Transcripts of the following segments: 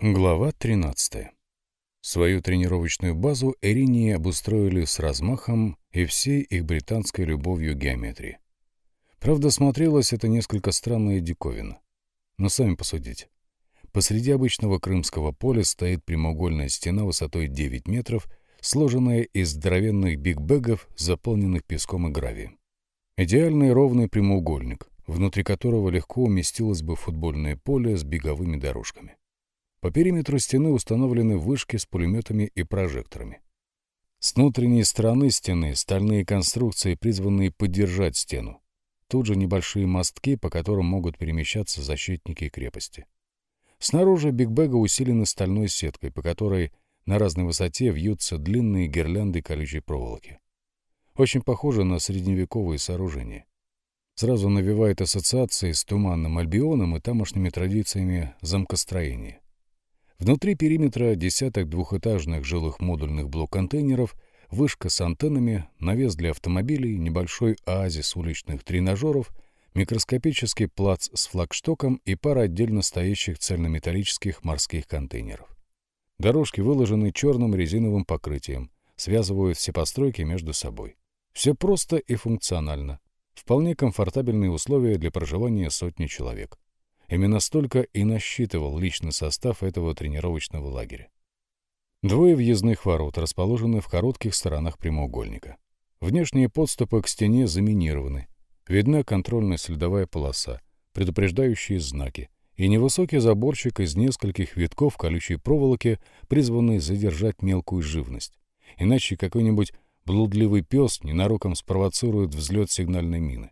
Глава 13. Свою тренировочную базу Эринии обустроили с размахом и всей их британской любовью геометрии. Правда, смотрелось это несколько странно и диковинно. Но сами посудите. Посреди обычного крымского поля стоит прямоугольная стена высотой 9 метров, сложенная из здоровенных бигбэгов, заполненных песком и гравием. Идеальный ровный прямоугольник, внутри которого легко уместилось бы футбольное поле с беговыми дорожками. По периметру стены установлены вышки с пулеметами и прожекторами. С внутренней стороны стены стальные конструкции, призванные поддержать стену. Тут же небольшие мостки, по которым могут перемещаться защитники крепости. Снаружи бигбега усилены стальной сеткой, по которой на разной высоте вьются длинные гирлянды колючей проволоки. Очень похоже на средневековые сооружения. Сразу навевает ассоциации с Туманным Альбионом и тамошними традициями замкостроения. Внутри периметра десяток двухэтажных жилых модульных блок-контейнеров, вышка с антеннами, навес для автомобилей, небольшой оазис уличных тренажеров, микроскопический плац с флагштоком и пара отдельно стоящих цельнометаллических морских контейнеров. Дорожки выложены черным резиновым покрытием, связывают все постройки между собой. Все просто и функционально. Вполне комфортабельные условия для проживания сотни человек. Именно столько и насчитывал личный состав этого тренировочного лагеря. Двое въездных ворот расположены в коротких сторонах прямоугольника. Внешние подступы к стене заминированы. Видна контрольная следовая полоса, предупреждающие знаки, и невысокий заборчик из нескольких витков колючей проволоки, призванный задержать мелкую живность. Иначе какой-нибудь блудливый пес ненароком спровоцирует взлет сигнальной мины.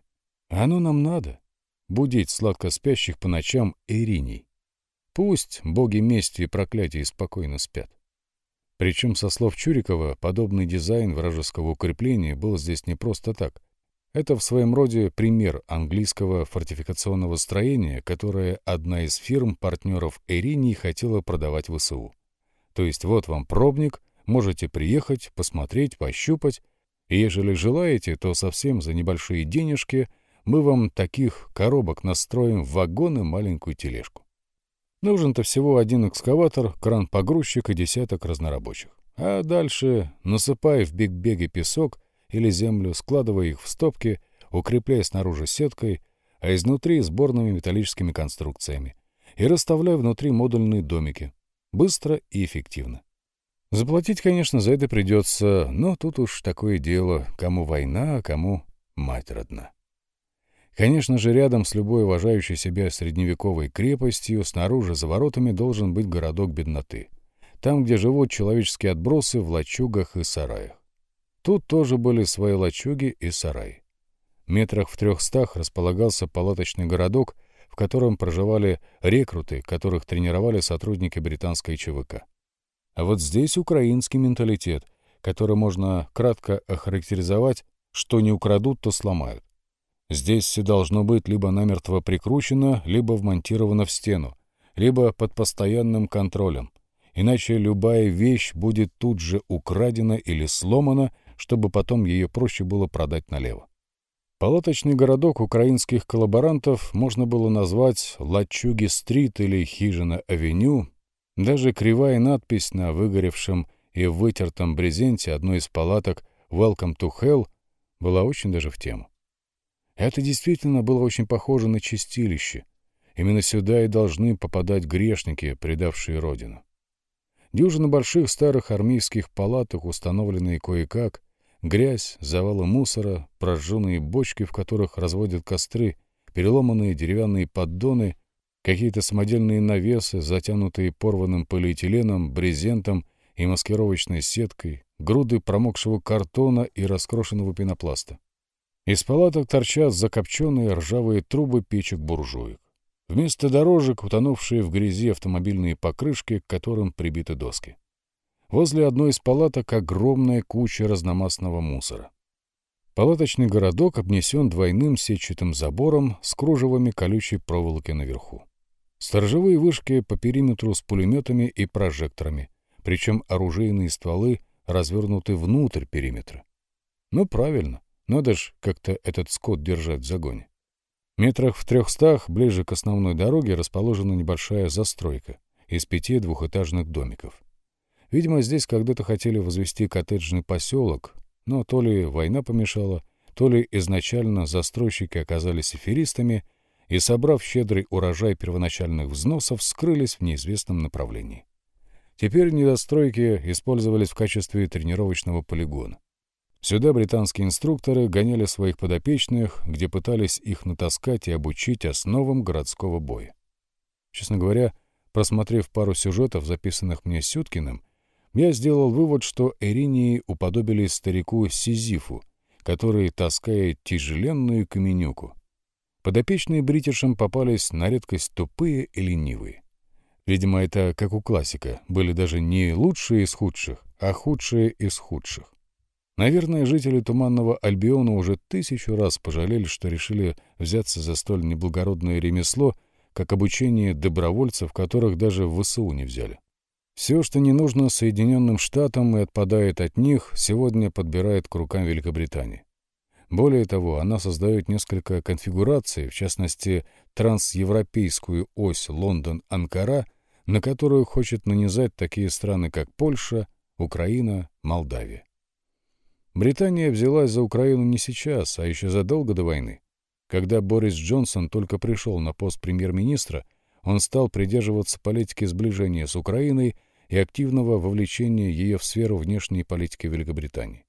А оно нам надо будить сладко спящих по ночам Ириней. Пусть боги мести и проклятия спокойно спят. Причем, со слов Чурикова, подобный дизайн вражеского укрепления был здесь не просто так. Это в своем роде пример английского фортификационного строения, которое одна из фирм-партнеров Эринии хотела продавать в ВСУ. То есть вот вам пробник, можете приехать, посмотреть, пощупать, и ежели желаете, то совсем за небольшие денежки – мы вам таких коробок настроим в вагон и маленькую тележку. Нужен-то всего один экскаватор, кран-погрузчик и десяток разнорабочих. А дальше насыпай в биг-беге песок или землю, складывай их в стопки, укрепляй снаружи сеткой, а изнутри сборными металлическими конструкциями. И расставляй внутри модульные домики. Быстро и эффективно. Заплатить, конечно, за это придется, но тут уж такое дело, кому война, а кому мать родна. Конечно же, рядом с любой уважающей себя средневековой крепостью снаружи за воротами должен быть городок бедноты. Там, где живут человеческие отбросы в лачугах и сараях. Тут тоже были свои лачуги и сараи. Метрах в трехстах располагался палаточный городок, в котором проживали рекруты, которых тренировали сотрудники британской ЧВК. А вот здесь украинский менталитет, который можно кратко охарактеризовать, что не украдут, то сломают. Здесь все должно быть либо намертво прикручено, либо вмонтировано в стену, либо под постоянным контролем. Иначе любая вещь будет тут же украдена или сломана, чтобы потом ее проще было продать налево. Палаточный городок украинских коллаборантов можно было назвать Лачуги-стрит или Хижина-авеню. Даже кривая надпись на выгоревшем и вытертом брезенте одной из палаток «Welcome to Hell» была очень даже в тему. Это действительно было очень похоже на чистилище. Именно сюда и должны попадать грешники, предавшие родину. Дюжина больших старых армейских палаток, установленные кое-как, грязь, завалы мусора, прожженные бочки, в которых разводят костры, переломанные деревянные поддоны, какие-то самодельные навесы, затянутые порванным полиэтиленом, брезентом и маскировочной сеткой, груды промокшего картона и раскрошенного пенопласта. Из палаток торчат закопченные ржавые трубы печек-буржуек. Вместо дорожек утонувшие в грязи автомобильные покрышки, к которым прибиты доски. Возле одной из палаток огромная куча разномастного мусора. Палаточный городок обнесен двойным сетчатым забором с кружевами колючей проволоки наверху. Сторожевые вышки по периметру с пулеметами и прожекторами, причем оружейные стволы развернуты внутрь периметра. Ну, правильно. Надо ж как-то этот скот держать в загоне. Метрах в трехстах, ближе к основной дороге, расположена небольшая застройка, из пяти двухэтажных домиков. Видимо, здесь когда-то хотели возвести коттеджный поселок, но то ли война помешала, то ли изначально застройщики оказались аферистами и, собрав щедрый урожай первоначальных взносов, скрылись в неизвестном направлении. Теперь недостройки использовались в качестве тренировочного полигона. Сюда британские инструкторы гоняли своих подопечных, где пытались их натаскать и обучить основам городского боя. Честно говоря, просмотрев пару сюжетов, записанных мне Сюткиным, я сделал вывод, что Эринии уподобились старику Сизифу, который таскает тяжеленную каменюку. Подопечные бритишам попались на редкость тупые и ленивые. Видимо, это, как у классика, были даже не лучшие из худших, а худшие из худших. Наверное, жители Туманного Альбиона уже тысячу раз пожалели, что решили взяться за столь неблагородное ремесло, как обучение добровольцев, которых даже в ВСУ не взяли. Все, что не нужно Соединенным Штатам и отпадает от них, сегодня подбирает к рукам Великобритании. Более того, она создает несколько конфигураций, в частности, трансевропейскую ось Лондон-Анкара, на которую хочет нанизать такие страны, как Польша, Украина, Молдавия. Британия взялась за Украину не сейчас, а еще задолго до войны. Когда Борис Джонсон только пришел на пост премьер-министра, он стал придерживаться политики сближения с Украиной и активного вовлечения ее в сферу внешней политики Великобритании.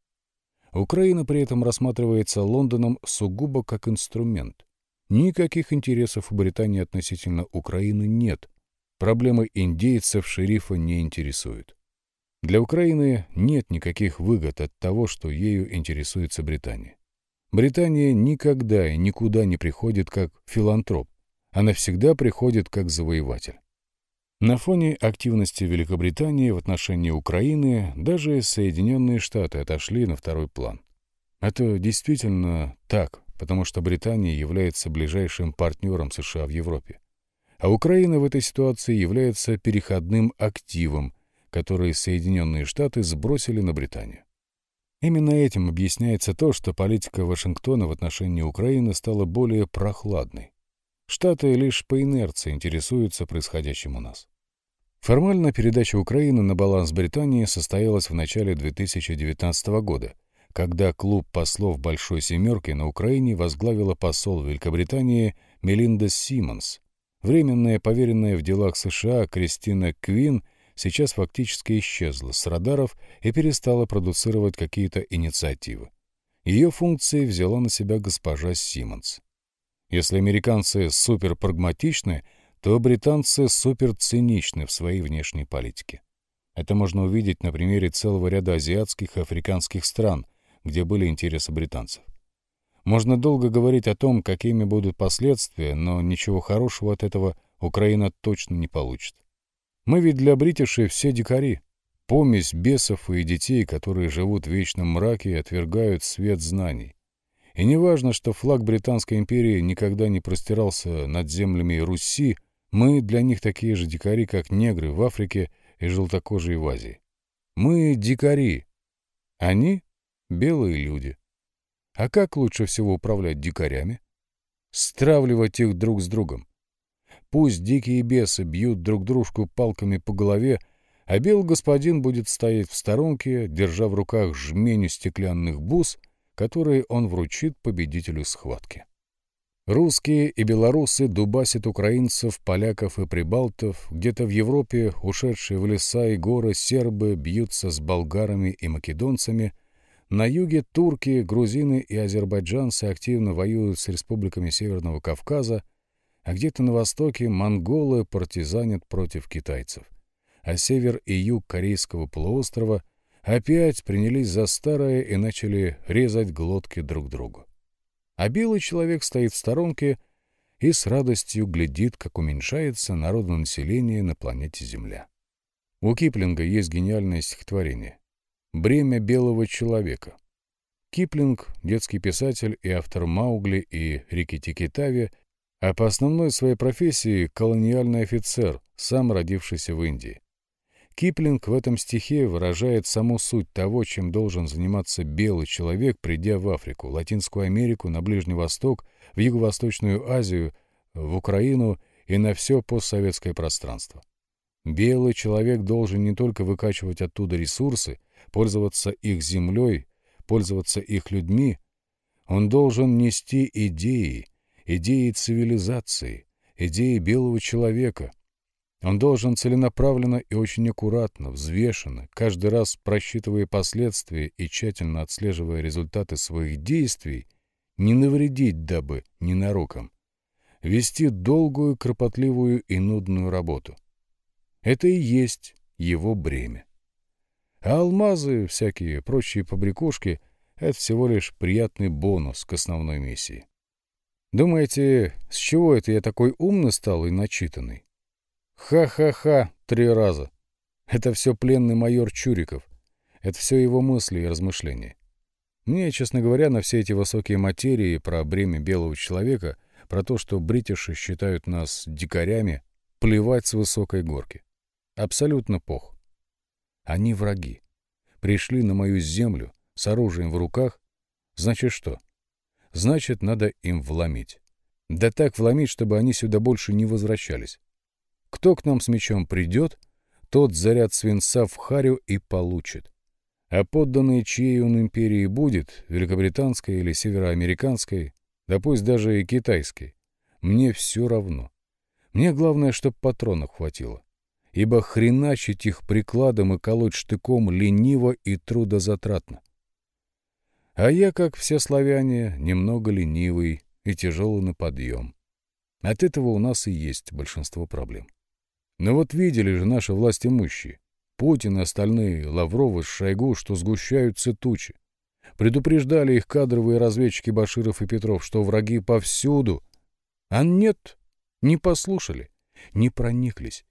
Украина при этом рассматривается Лондоном сугубо как инструмент. Никаких интересов у Британии относительно Украины нет. Проблемы индейцев шерифа не интересуют. Для Украины нет никаких выгод от того, что ею интересуется Британия. Британия никогда и никуда не приходит как филантроп, она всегда приходит как завоеватель. На фоне активности Великобритании в отношении Украины даже Соединенные Штаты отошли на второй план. Это действительно так, потому что Британия является ближайшим партнером США в Европе. А Украина в этой ситуации является переходным активом, которые Соединенные Штаты сбросили на Британию. Именно этим объясняется то, что политика Вашингтона в отношении Украины стала более прохладной. Штаты лишь по инерции интересуются происходящим у нас. Формально передача Украины на баланс Британии состоялась в начале 2019 года, когда клуб послов Большой Семерки на Украине возглавила посол Великобритании Мелинда Симмонс. Временная поверенная в делах США Кристина Квин – сейчас фактически исчезла с радаров и перестала продуцировать какие-то инициативы. Ее функции взяла на себя госпожа Симмонс. Если американцы суперпрагматичны, то британцы суперциничны в своей внешней политике. Это можно увидеть на примере целого ряда азиатских и африканских стран, где были интересы британцев. Можно долго говорить о том, какими будут последствия, но ничего хорошего от этого Украина точно не получит. Мы ведь для бритишей все дикари. Помесь бесов и детей, которые живут в вечном мраке и отвергают свет знаний. И не важно, что флаг Британской империи никогда не простирался над землями Руси, мы для них такие же дикари, как негры в Африке и желтокожие в Азии. Мы дикари. Они — белые люди. А как лучше всего управлять дикарями? Стравливать их друг с другом. Пусть дикие бесы бьют друг дружку палками по голове, а белый господин будет стоять в сторонке, держа в руках жменю стеклянных бус, которые он вручит победителю схватки. Русские и белорусы дубасят украинцев, поляков и прибалтов, где-то в Европе ушедшие в леса и горы сербы бьются с болгарами и македонцами, на юге турки, грузины и азербайджанцы активно воюют с республиками Северного Кавказа, а где-то на востоке монголы партизанят против китайцев, а север и юг Корейского полуострова опять принялись за старое и начали резать глотки друг другу. А белый человек стоит в сторонке и с радостью глядит, как уменьшается народонаселение на планете Земля. У Киплинга есть гениальное стихотворение «Бремя белого человека». Киплинг, детский писатель и автор Маугли и Рикки-Тикки-Тави, а по основной своей профессии колониальный офицер, сам родившийся в Индии. Киплинг в этом стихе выражает саму суть того, чем должен заниматься белый человек, придя в Африку, Латинскую Америку, на Ближний Восток, в Юго-Восточную Азию, в Украину и на все постсоветское пространство. Белый человек должен не только выкачивать оттуда ресурсы, пользоваться их землей, пользоваться их людьми, он должен нести идеи, идеи цивилизации, идеи белого человека. Он должен целенаправленно и очень аккуратно, взвешенно, каждый раз просчитывая последствия и тщательно отслеживая результаты своих действий, не навредить дабы ненароком, вести долгую, кропотливую и нудную работу. Это и есть его бремя. А алмазы, всякие прочие побрякушки — это всего лишь приятный бонус к основной миссии. Думаете, с чего это я такой умный стал и начитанный? Ха-ха-ха, три раза. Это все пленный майор Чуриков. Это все его мысли и размышления. Мне, честно говоря, на все эти высокие материи про бремя белого человека, про то, что бритиши считают нас дикарями, плевать с высокой горки. Абсолютно пох. Они враги. Пришли на мою землю с оружием в руках. Значит что? Значит, надо им вломить. Да так вломить, чтобы они сюда больше не возвращались. Кто к нам с мечом придет, тот заряд свинца в харю и получит. А подданные, чьей он империи будет, великобританской или североамериканской, да пусть даже и китайской, мне все равно. Мне главное, чтоб патронов хватило. Ибо хреначить их прикладом и колоть штыком лениво и трудозатратно. А я, как все славяне, немного ленивый и тяжелый на подъем. От этого у нас и есть большинство проблем. Но вот видели же наши властимущие, Путин и остальные, Лавровы, Шойгу, что сгущаются тучи. Предупреждали их кадровые разведчики Баширов и Петров, что враги повсюду. А нет, не послушали, не прониклись.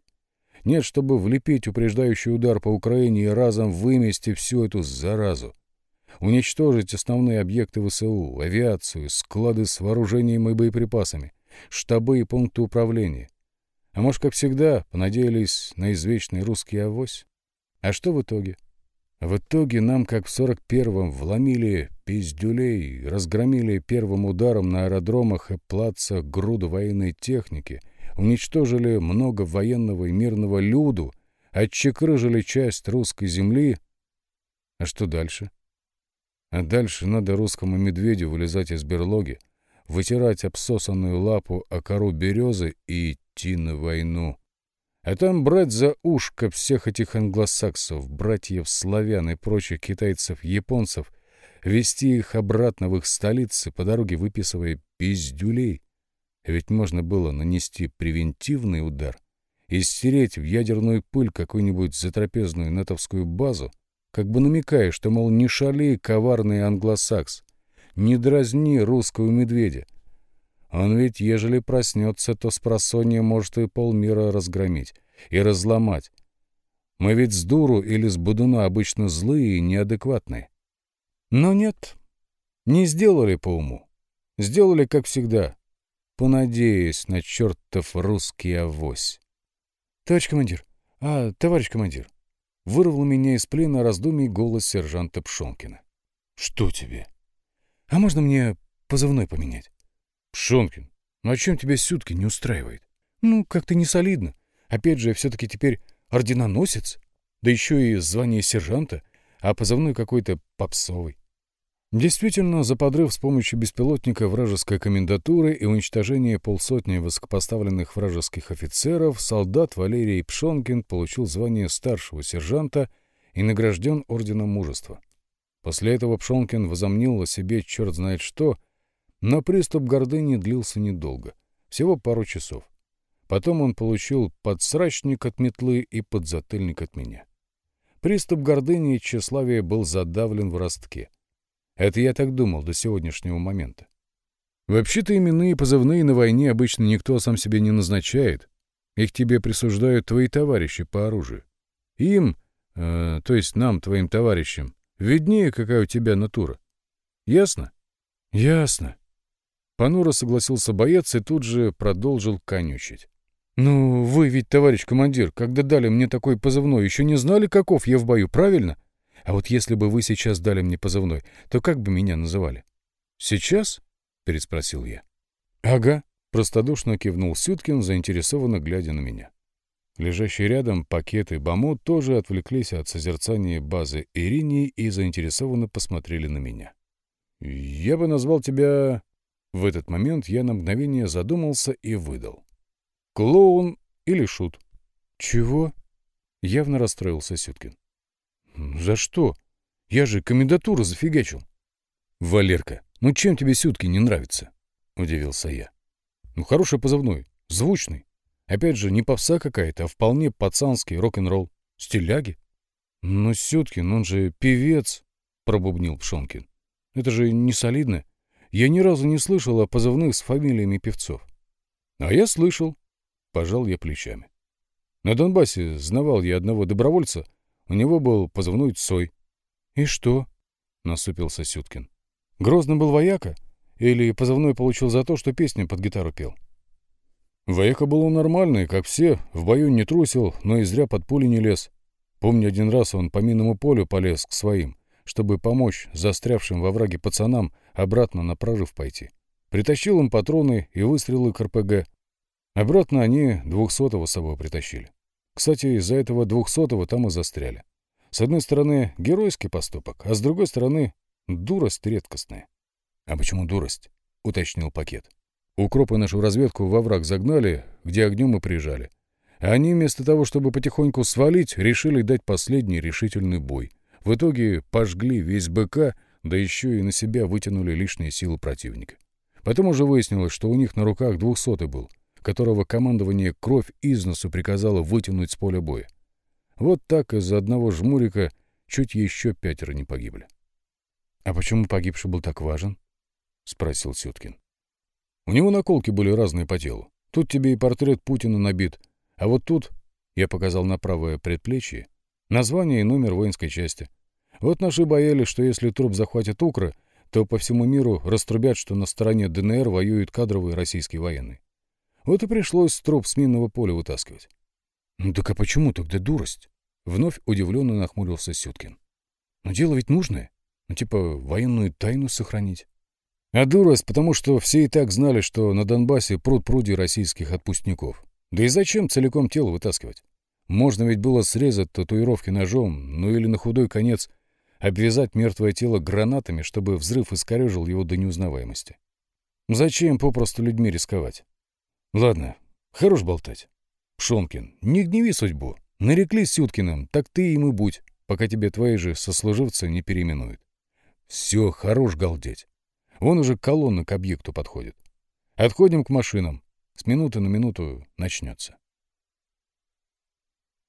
Нет, чтобы влепить упреждающий удар по Украине и разом вымести всю эту заразу. Уничтожить основные объекты ВСУ, авиацию, склады с вооружением и боеприпасами, штабы и пункты управления. А может, как всегда, понадеялись на извечный русский авось? А что в итоге? В итоге нам, как в 41-м, вломили пиздюлей, разгромили первым ударом на аэродромах и плацах груду военной техники, уничтожили много военного и мирного люду, отчекрыжили часть русской земли. А что дальше? А дальше надо русскому медведю вылезать из берлоги, вытирать обсосанную лапу о кору березы и идти на войну. А там брать за ушко всех этих англосаксов, братьев славян и прочих китайцев, японцев, вести их обратно в их столицы, по дороге выписывая пиздюлей. Ведь можно было нанести превентивный удар и стереть в ядерную пыль какую-нибудь затрапезную натовскую базу, как бы намекая, что, мол, не шалей коварный англосакс, не дразни русского медведя, он ведь, ежели проснется, то с просонья может и полмира разгромить и разломать. Мы ведь с дуру или с будуна обычно злые и неадекватные. Но нет, не сделали по уму. Сделали, как всегда, понадеясь на чертов русский авось. Товарищ командир, а, товарищ командир, вырвал меня из плена раздумий голос сержанта Пшонкина. Что тебе? А можно мне позывной поменять? Пшонкин, ну о чем тебя сутки не устраивает? Ну, как-то не солидно. Опять же, все-таки теперь орденоносец, да еще и звание сержанта, а позывной какой-то попсовый. Действительно, за подрыв с помощью беспилотника вражеской комендатуры и уничтожение полсотни высокопоставленных вражеских офицеров солдат Валерий Пшонкин получил звание старшего сержанта и награжден Орденом Мужества. После этого Пшонкин возомнил о себе черт знает что но приступ гордыни длился недолго, всего пару часов. Потом он получил подсрачник от метлы и подзатыльник от меня. Приступ гордыни и тщеславия был задавлен в ростке. Это я так думал до сегодняшнего момента. Вообще-то именные позывные на войне обычно никто сам себе не назначает. Их тебе присуждают твои товарищи по оружию. Им, э, то есть нам, твоим товарищам, виднее, какая у тебя натура. Ясно? Ясно. Понуро согласился боец и тут же продолжил конючить. «Ну, вы ведь, товарищ командир, когда дали мне такой позывной, еще не знали, каков я в бою, правильно? А вот если бы вы сейчас дали мне позывной, то как бы меня называли?» «Сейчас?» — переспросил я. «Ага», — простодушно кивнул Сюткин, заинтересованно глядя на меня. Лежащие рядом пакеты и Бамут тоже отвлеклись от созерцания базы Иринии и заинтересованно посмотрели на меня. «Я бы назвал тебя...» В этот момент я на мгновение задумался и выдал. «Клоун или шут?» «Чего?» — явно расстроился Сюткин. «За что? Я же комендатуру зафигачил». «Валерка, ну чем тебе Сюткин не нравится?» — удивился я. «Ну, хороший позывной, звучный. Опять же, не попса какая-то, а вполне пацанский рок-н-ролл. Стиляги». «Ну, Сюткин, он же певец», — пробубнил Пшонкин. «Это же не солидно. Я ни разу не слышал о позывных с фамилиями певцов». «А я слышал», — пожал я плечами. На Донбассе знавал я одного добровольца, у него был позывной Цой. — И что? — насупился Сюткин. — Грозно был вояка? Или позывной получил за то, что песню под гитару пел? Вояка был он нормальный, как все, в бою не трусил, но и зря под пули не лез. Помню, один раз он по минному полю полез к своим, чтобы помочь застрявшим во враге пацанам обратно на прорыв пойти. Притащил им патроны и выстрелы к РПГ. Обратно они двухсотого с собой притащили. Кстати, из-за этого двухсотого там и застряли. С одной стороны, геройский поступок, а с другой стороны, дурость редкостная. — А почему дурость? — уточнил пакет. Укропы нашу разведку во враг загнали, где огнем и прижали. Они вместо того, чтобы потихоньку свалить, решили дать последний решительный бой. В итоге пожгли весь БК, да еще и на себя вытянули лишние силы противника. Потом уже выяснилось, что у них на руках двухсотый был — которого командование кровь из носу приказало вытянуть с поля боя. Вот так из-за одного жмурика чуть еще пятеро не погибли. — А почему погибший был так важен? — спросил Сюткин. — У него наколки были разные по телу. Тут тебе и портрет Путина набит, а вот тут, я показал на правое предплечье, название и номер воинской части. Вот наши боялись, что если труп захватит Укра, то по всему миру раструбят, что на стороне ДНР воюют кадровые российские военные. Вот и пришлось труп с минного поля вытаскивать. — Ну так а почему тогда дурость? — вновь удивленно нахмурился Сюткин. — Но дело ведь нужное. Ну типа военную тайну сохранить. А дурость, потому что все и так знали, что на Донбассе пруд пруди российских отпускников. Да и зачем целиком тело вытаскивать? Можно ведь было срезать татуировки ножом, ну или на худой конец обвязать мертвое тело гранатами, чтобы взрыв искорежил его до неузнаваемости. Зачем попросту людьми рисковать? Ладно, хорош болтать. Пшонкин, не гневи судьбу. Нарекли Сюткиным, так ты им и будь, пока тебе твои же сослуживцы не переименуют. Все, хорош галдеть. Вон уже колонна к объекту подходит. Отходим к машинам. С минуты на минуту начнется.